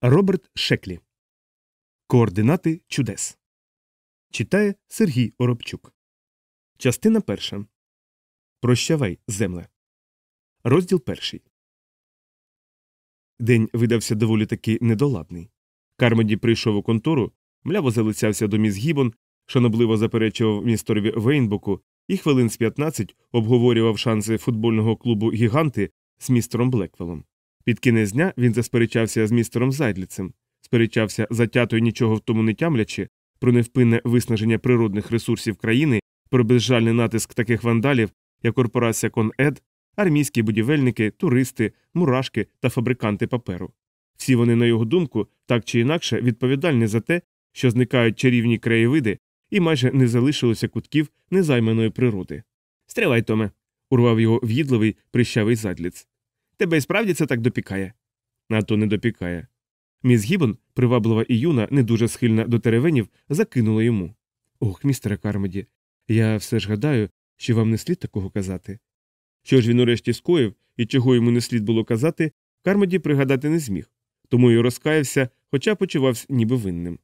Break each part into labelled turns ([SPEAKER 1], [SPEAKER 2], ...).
[SPEAKER 1] Роберт Шеклі. Координати чудес. Читає Сергій Оробчук. Частина перша. Прощавай, земле. Розділ перший. День видався доволі таки недоладний. Кармоді прийшов у контору, мляво залицявся до міс Гібон, шанобливо заперечував місторові Вейнбоку і хвилин з 15 обговорював шанси футбольного клубу Гіганти з містером Блеквелом. Під кінець дня він засперечався з містером Зайдліцем, сперечався затято й нічого в тому не тямлячи, про невпинне виснаження природних ресурсів країни, про безжальний натиск таких вандалів, як корпорація Конед, армійські будівельники, туристи, мурашки та фабриканти паперу. Всі вони, на його думку, так чи інакше відповідальні за те, що зникають чарівні краєвиди, і майже не залишилося кутків незайманої природи. Стривай, Томе, урвав його в'їдливий прищавий задліц. Тебе і справді це так допікає? А то не допікає. Міс Гібон, приваблива і юна, не дуже схильна до теревенів, закинула йому. Ох, містере Кармоді, я все ж гадаю, що вам не слід такого казати. Що ж він урешті скоїв і чого йому не слід було казати, Кармоді пригадати не зміг, тому й розкаявся, хоча почувався ніби винним.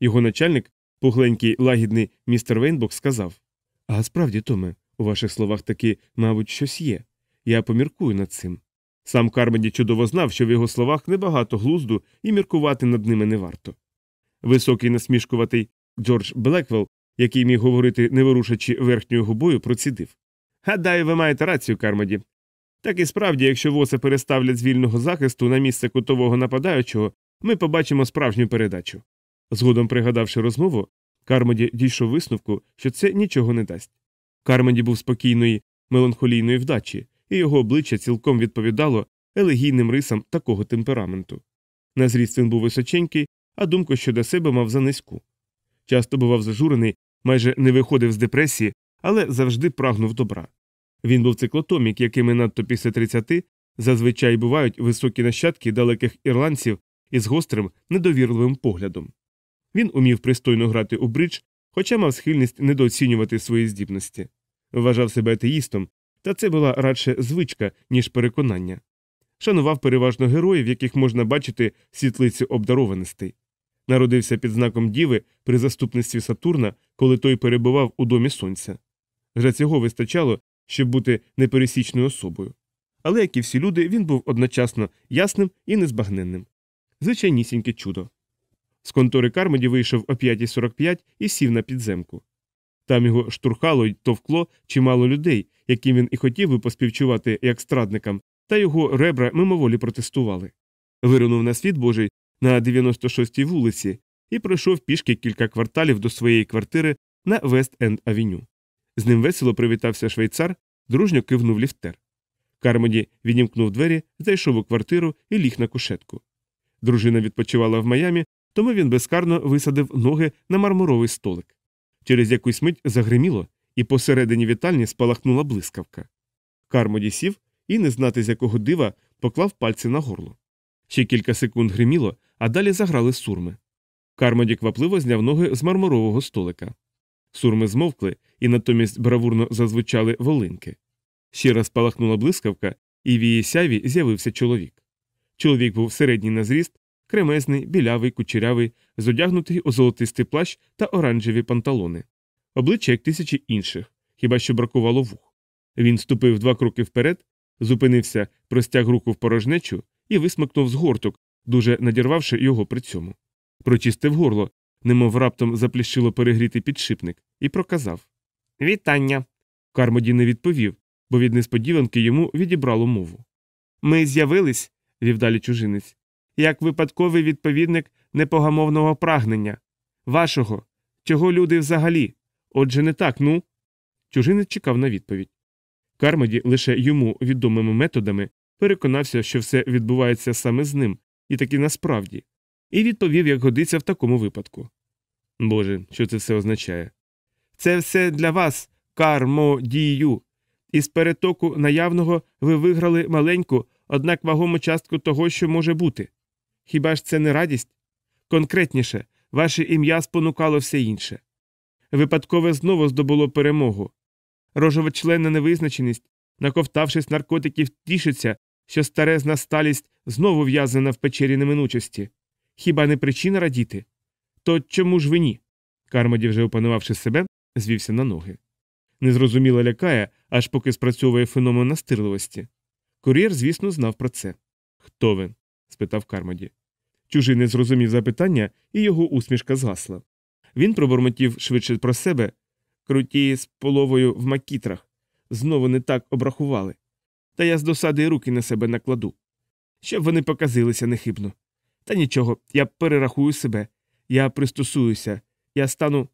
[SPEAKER 1] Його начальник, пухленький лагідний містер Вейнбок, сказав А справді, Томе, у ваших словах таки, мабуть, щось є. Я поміркую над цим. Сам Кармоді чудово знав, що в його словах небагато глузду і міркувати над ними не варто. Високий насмішкуватий Джордж Блеквелл, який міг говорити, не ворушачи верхньою губою, процідив. Гадаю, ви маєте рацію, Кармоді. Так і справді, якщо воса переставлять з вільного захисту на місце кутового нападаючого, ми побачимо справжню передачу. Згодом пригадавши розмову, Кармоді дійшов висновку, що це нічого не дасть. Кармоді був спокійної, меланхолійної вдачі, і його обличчя цілком відповідало елегійним рисам такого темпераменту. На зріст він був височенький, а думку щодо себе мав за низьку. Часто бував зажурений, майже не виходив з депресії, але завжди прагнув добра. Він був циклотомік, якими надто після 30 зазвичай бувають високі нащадки далеких ірландців із гострим, недовірливим поглядом. Він умів пристойно грати у бридж, хоча мав схильність недооцінювати свої здібності. Вважав себе атеїстом, та це була радше звичка, ніж переконання. Шанував переважно героїв, яких можна бачити в світлиці обдарованостей. Народився під знаком Діви при заступництві Сатурна, коли той перебував у домі сонця. Вже цього вистачало, щоб бути непересічною особою. Але, як і всі люди, він був одночасно ясним і незбагненним. Звичайнісіньке чудо. З контори Кармоді вийшов о 5.45 і сів на підземку. Там його штурхало й товкло чимало людей, яким він і хотів би поспівчувати як страдникам, та його ребра мимоволі протестували. Виринув на світ Божий на 96-й вулиці і пройшов пішки кілька кварталів до своєї квартири на Вест Енд Авеню. З ним весело привітався швейцар, дружньо кивнув ліфтер. Кармоді відімкнув двері, зайшов у квартиру і ліг на кушетку. Дружина відпочивала в Майамі, тому він безкарно висадив ноги на мармуровий столик. Через якусь мить загриміло, і посередині вітальні спалахнула блискавка. Кармоді сів і, не знати з якого дива, поклав пальці на горло. Ще кілька секунд гриміло, а далі заграли сурми. Кармоді квапливо зняв ноги з мармурового столика. Сурми змовкли і натомість бравурно зазвучали волинки. Ще раз спалахнула блискавка, і в її сяві з'явився чоловік. Чоловік був середній на зріст, кремезний, білявий, кучерявий, зодягнутий у золотистий плащ та оранжеві панталони. Обличчя як тисячі інших, хіба що бракувало вух. Він ступив два кроки вперед, зупинився, простяг руку в порожнечу і висмикнув з горток, дуже надірвавши його при цьому. Прочистив горло, немов раптом запліщило перегрітий підшипник, і проказав Вітання. Кармоді не відповів, бо від несподіванки йому відібрало мову. Ми з'явились, вів далі чужинець, як випадковий відповідник непогамовного прагнення. Вашого, чого люди взагалі? Отже, не так, ну. Чужинець чекав на відповідь. Кармоді лише йому відомими методами переконався, що все відбувається саме з ним, і таки насправді, і відповів, як годиться в такому випадку. Боже, що це все означає? Це все для вас, кармодію. Із перетоку наявного ви виграли маленьку, однак вагому частку того, що може бути. Хіба ж це не радість? Конкретніше, ваше ім'я спонукало все інше. Випадкове знову здобуло перемогу. Рожовочлена невизначеність, наковтавшись наркотиків, тішиться, що старезна сталість знову в'язана в печері неминучості. хіба не причина радіти? То чому ж ви ні? Кармоді, вже опанувавши себе, звівся на ноги. Незрозуміло лякає, аж поки спрацьовує феномен настирливості. Кур'єр, звісно, знав про це. Хто ви? спитав Кармоді. Чужий зрозумів запитання, і його усмішка згасла. Він пробормотів швидше про себе круті з половою в макітрах. Знову не так обрахували. Та я з досади руки на себе накладу. Щоб вони показилися нехибно. Та нічого, я перерахую себе, я пристосуюся, я стану.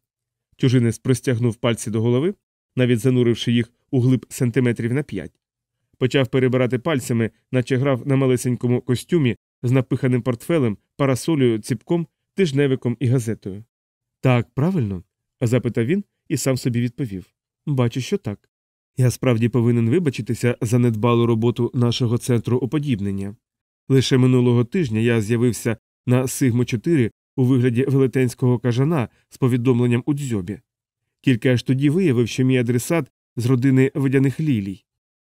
[SPEAKER 1] Чужинець простягнув пальці до голови, навіть зануривши їх у глиб сантиметрів на п'ять. Почав перебирати пальцями, наче грав на малесенькому костюмі з напиханим портфелем, парасолею, ціпком, тижневиком і газетою. Так, правильно? запитав він і сам собі відповів. Бачу, що так. Я справді повинен вибачитися за недбалу роботу нашого центру оподібнення. Лише минулого тижня я з'явився на Сигмо 4 у вигляді велетенського кажана з повідомленням у дзьобі. Тільки аж тоді виявив, що мій адресат з родини водяних лілій.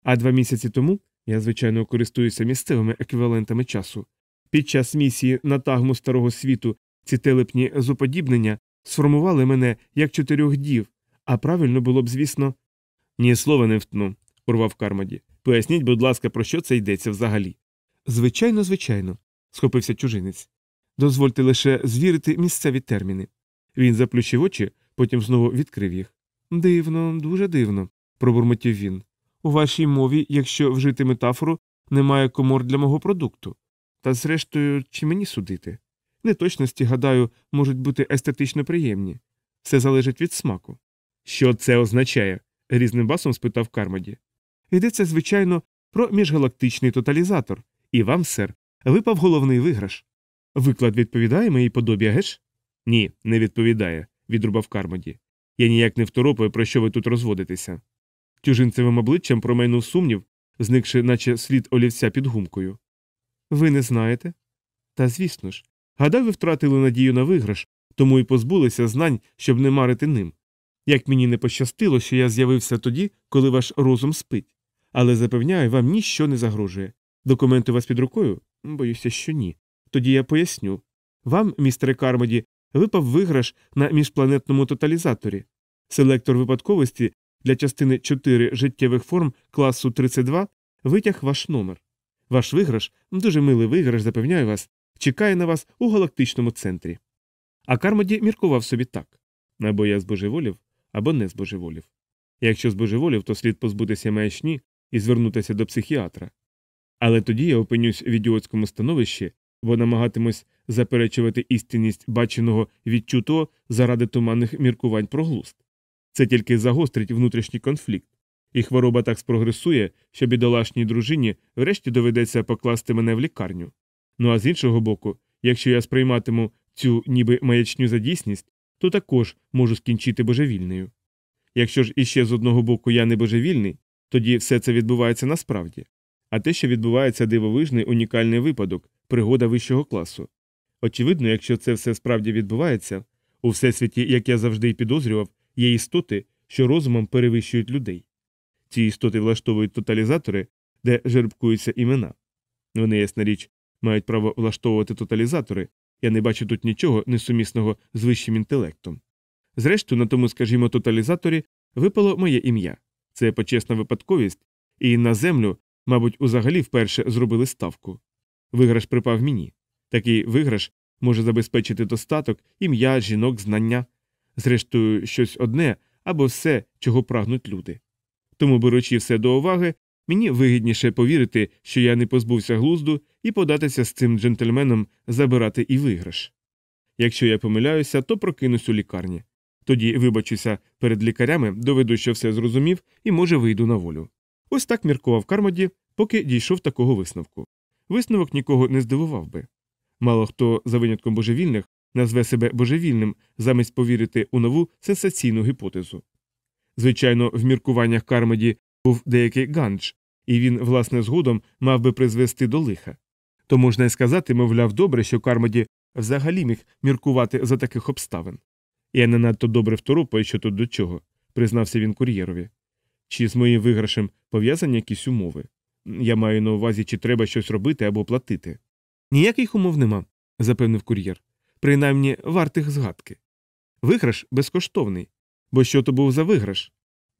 [SPEAKER 1] А два місяці тому я, звичайно, користуюся місцевими еквівалентами часу. Під час місії на тагму старого світу ці телепні зуподібнення сформували мене як чотирьох дів, а правильно було б, звісно. Ні слова не втну, урвав Кармаді. Поясніть, будь ласка, про що це йдеться взагалі. Звичайно, звичайно, схопився чужинець. Дозвольте лише звірити місцеві терміни. Він заплющив очі, потім знову відкрив їх. Дивно, дуже дивно, пробурмотів він. У вашій мові, якщо вжити метафору, немає комор для мого продукту. Та зрештою, чи мені судити? Неточності, гадаю, можуть бути естетично приємні. Все залежить від смаку. Що це означає? різним басом спитав Кармаді. Йдеться, звичайно, про міжгалактичний тоталізатор, і вам, сер, випав головний виграш. Виклад відповідає моїй подобі, геш? Ні, не відповідає, відрубав Кармоді. Я ніяк не второпаю, про що ви тут розводитеся. Чужинцевим обличчям промайнув сумнів, зникши, наче слід олівця під гумкою. Ви не знаєте? Та звісно ж. Гадаю, ви втратили надію на виграш, тому і позбулися знань, щоб не марити ним. Як мені не пощастило, що я з'явився тоді, коли ваш розум спить. Але запевняю, вам ніщо не загрожує. Документи у вас під рукою? Боюся, що ні. Тоді я поясню. Вам, містере Кармоді, випав виграш на міжпланетному тоталізаторі. Селектор випадковості для частини 4 життєвих форм класу 32 витяг ваш номер. Ваш виграш, дуже милий виграш, запевняю вас, чекає на вас у галактичному центрі. А Кармоді міркував собі так або я збожеволів, або не збожеволів. Якщо збожеволів, то слід позбутися маячні і звернутися до психіатра. Але тоді я опинюсь в ідіотському становищі, бо намагатимусь заперечувати істинність баченого відчутого заради туманних міркувань про глузд. Це тільки загострить внутрішній конфлікт, і хвороба так спрогресує, що бідолашній дружині врешті доведеться покласти мене в лікарню. Ну а з іншого боку, якщо я сприйматиму цю ніби маячню за дійсність, то також можу скінчити божевільною. Якщо ж іще з одного боку я не божевільний, тоді все це відбувається насправді, а те, що відбувається дивовижний унікальний випадок, пригода вищого класу. Очевидно, якщо це все справді відбувається, у всесвіті, як я завжди й підозрював, є істоти, що розумом перевищують людей. Ці істоти влаштовують тоталізатори, де жеребкуються імена. Вони, ясна річ, мають право влаштовувати тоталізатори, я не бачу тут нічого несумісного з вищим інтелектом. Зрештою, на тому, скажімо, тоталізаторі випало моє ім'я. Це почесна випадковість, і на землю, мабуть, узагалі вперше зробили ставку. Виграш припав мені. Такий виграш може забезпечити достаток, ім'я, жінок, знання, зрештою, щось одне або все, чого прагнуть люди. Тому, беручи все до уваги, мені вигідніше повірити, що я не позбувся глузду і податися з цим джентльменом забирати і виграш. Якщо я помиляюся, то прокинусь у лікарні. Тоді вибачуся перед лікарями, доведу, що все зрозумів, і, може, вийду на волю. Ось так міркував Кармоді, поки дійшов такого висновку. Висновок нікого не здивував би. Мало хто, за винятком божевільних, назве себе божевільним замість повірити у нову сенсаційну гіпотезу. Звичайно, в міркуваннях Кармоді був деякий гандж, і він, власне, згодом мав би призвести до лиха. То можна й сказати, мовляв, добре, що Кармоді взагалі міг міркувати за таких обставин. Я не надто добре второпаю, що тут до чого, признався він кур'єрові. Чи з моїм виграшем пов'язані якісь умови? Я маю на увазі, чи треба щось робити або платити. Ніяких умов нема, запевнив кур'єр. Принаймні вартих згадки. Виграш безкоштовний. Бо що то був за виграш?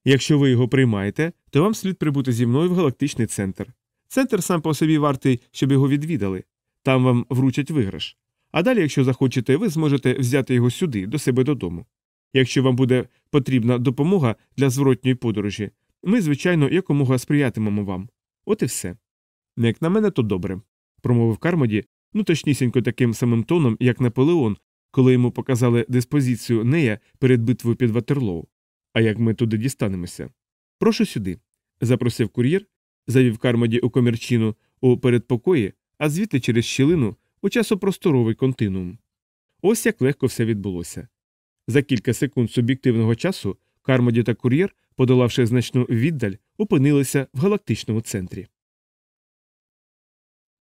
[SPEAKER 1] Якщо ви його приймаєте, то вам слід прибути зі мною в галактичний центр. Центр сам по собі вартий, щоб його відвідали. Там вам вручать виграш. А далі, якщо захочете, ви зможете взяти його сюди, до себе додому. Якщо вам буде потрібна допомога для зворотньої подорожі, ми, звичайно, якомога сприятимемо вам. От і все. Як на мене, то добре, промовив Кармоді, ну точнісінько таким самим тоном, як Наполеон, коли йому показали диспозицію нея перед битвою під Ватерлоу. А як ми туди дістанемося? Прошу сюди, запросив кур'єр, завів Кармоді у комірчину у передпокої, а звідти через щілину у часопросторовий континуум. Ось як легко все відбулося. За кілька секунд суб'єктивного часу Кармоді та кур'єр, подолавши значну віддаль, опинилися в галактичному центрі.